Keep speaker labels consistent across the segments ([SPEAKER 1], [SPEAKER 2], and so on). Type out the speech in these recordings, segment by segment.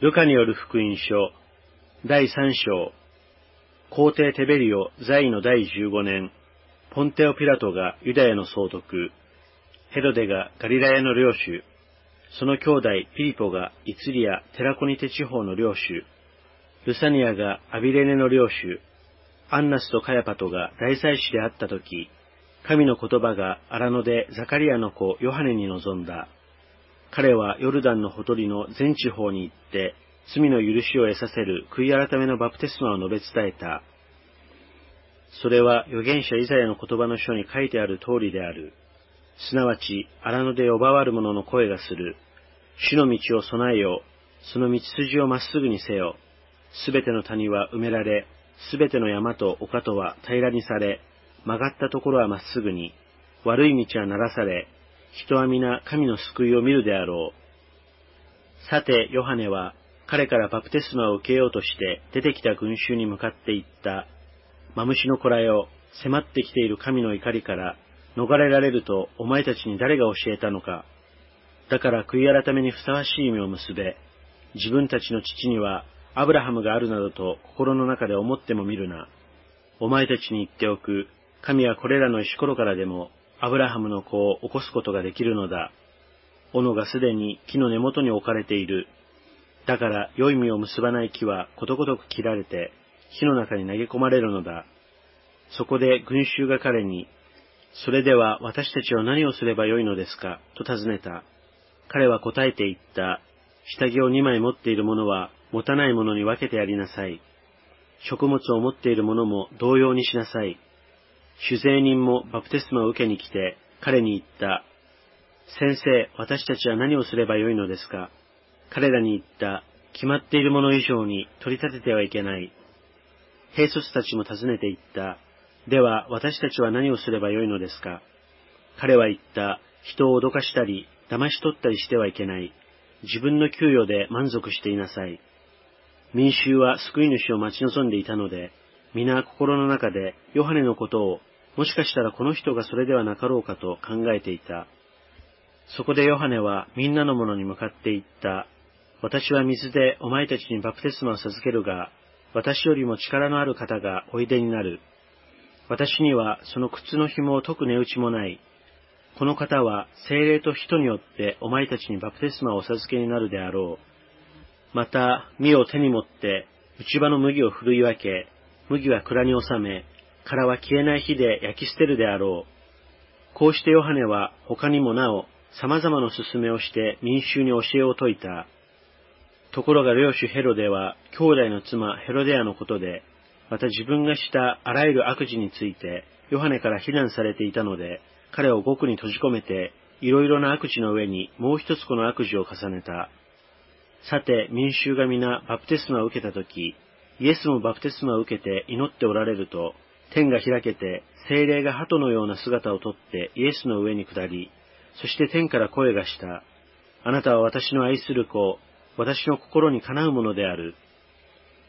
[SPEAKER 1] ルカによる福音書、第三章、皇帝テベリオ在位の第十五年、ポンテオ・ピラトがユダヤの総督、ヘロデがガリラヤの領主、その兄弟ピリポがイツリア・テラコニテ地方の領主、ルサニアがアビレネの領主、アンナスとカヤパトが大祭司であったとき、神の言葉が荒野でザカリアの子ヨハネに臨んだ。彼はヨルダンのほとりの全地方に行って、罪の許しを得させる悔い改めのバプテスマを述べ伝えた。それは預言者イザヤの言葉の書に書いてある通りである。すなわち、荒野で呼ばわる者の声がする。主の道を備えよ。その道筋をまっすぐにせよ。すべての谷は埋められ、すべての山と丘とは平らにされ、曲がったところはまっすぐに、悪い道はならされ、人は皆神の救いを見るであろう。さて、ヨハネは、彼からバプテスマを受けようとして出てきた群衆に向かって言った。マムシの子らよ、迫ってきている神の怒りから逃れられるとお前たちに誰が教えたのか。だから悔い改めにふさわしい意味を結べ、自分たちの父にはアブラハムがあるなどと心の中で思ってもみるな。お前たちに言っておく、神はこれらの石ころからでもアブラハムの子を起こすことができるのだ。斧がすでに木の根元に置かれている。だから良い実を結ばない木はことごとく切られて、火の中に投げ込まれるのだ。そこで群衆が彼に、それでは私たちは何をすればよいのですか？と尋ねた。彼は答えて言った。下着を二枚持っている者は持たない者に分けてやりなさい。食物を持っている者も同様にしなさい。酒税人もバプテスマを受けに来て、彼に言った。先生、私たちは何をすればよいのですか？彼らに言った。決まっているもの以上に取り立ててはいけない。兵卒たちも尋ねて言った。では、私たちは何をすればよいのですか？彼は言った。人を脅かしたり、騙し取ったりしてはいけない。自分の給与で満足していなさい。民衆は救い主を待ち望んでいたので、皆心の中でヨハネのことをもしかしたらこの人がそれではなかろうかと考えていた。そこでヨハネはみんなの者に向かって言った。私は水でお前たちにバプテスマを授けるが、私よりも力のある方がおいでになる。私にはその靴の紐を解く値打ちもない。この方は精霊と人によってお前たちにバプテスマをお授けになるであろう。また、身を手に持って内場の麦を振るい分け、麦は蔵に収め、殻は消えない火で焼き捨てるであろう。こうしてヨハネは他にもなお様々な勧めをして民衆に教えを説いた。ところが領主ヘロデは兄弟の妻ヘロデアのことで、また自分がしたあらゆる悪事についてヨハネから非難されていたので、彼を獄に閉じ込めて、いろいろな悪事の上にもう一つこの悪事を重ねた。さて、民衆が皆バプテスマを受けたとき、イエスもバプテスマを受けて祈っておられると、天が開けて、精霊が鳩のような姿をとってイエスの上に下り、そして天から声がした。あなたは私の愛する子、私の心にかなうものである。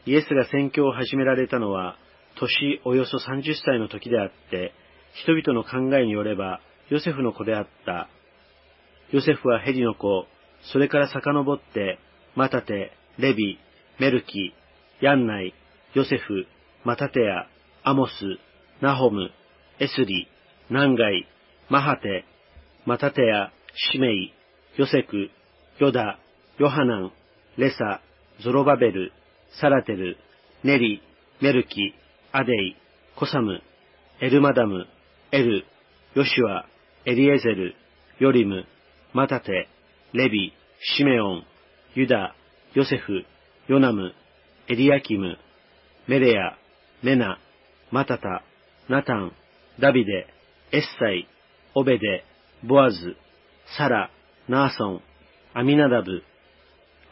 [SPEAKER 1] イエスが宣教を始められたのは、年およそ30歳の時であって、人々の考えによれば、ヨセフの子であった。ヨセフはヘリの子、それから遡って、マタテ、レビ、メルキ、ヤンナイ、ヨセフ、マタテヤ、アモス、ナホム、エスリ、ナンガイ、マハテ、マタテヤ、シメイ、ヨセク、ヨダ、ヨハナン、レサ、ゾロバベル、サラテル、ネリ、メルキ、アデイ、コサム、エルマダム、エル、ヨシュア、エリエゼル、ヨリム、マタテ、レビ、シメオン、ユダ、ヨセフ、ヨナム、エリアキム、メレア、メナ、マタタ、ナタン、ダビデ、エッサイ、オベデ、ボアズ、サラ、ナーソン、アミナダブ、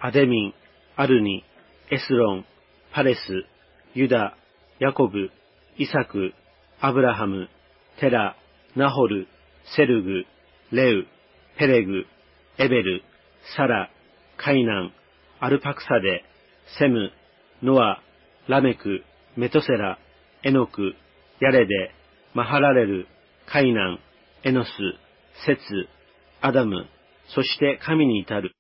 [SPEAKER 1] アデミン、アルニ、エスロン、パレス、ユダ、ヤコブ、イサク、アブラハム、テラ、ナホル、セルグ、レウ、ペレグ、エベル、サラ、カイナン、アルパクサデ、セム、ノア、ラメク、メトセラ、エノク、ヤレデ、マハラレル、カイナン、エノス、セツ、アダム、そして神に至る。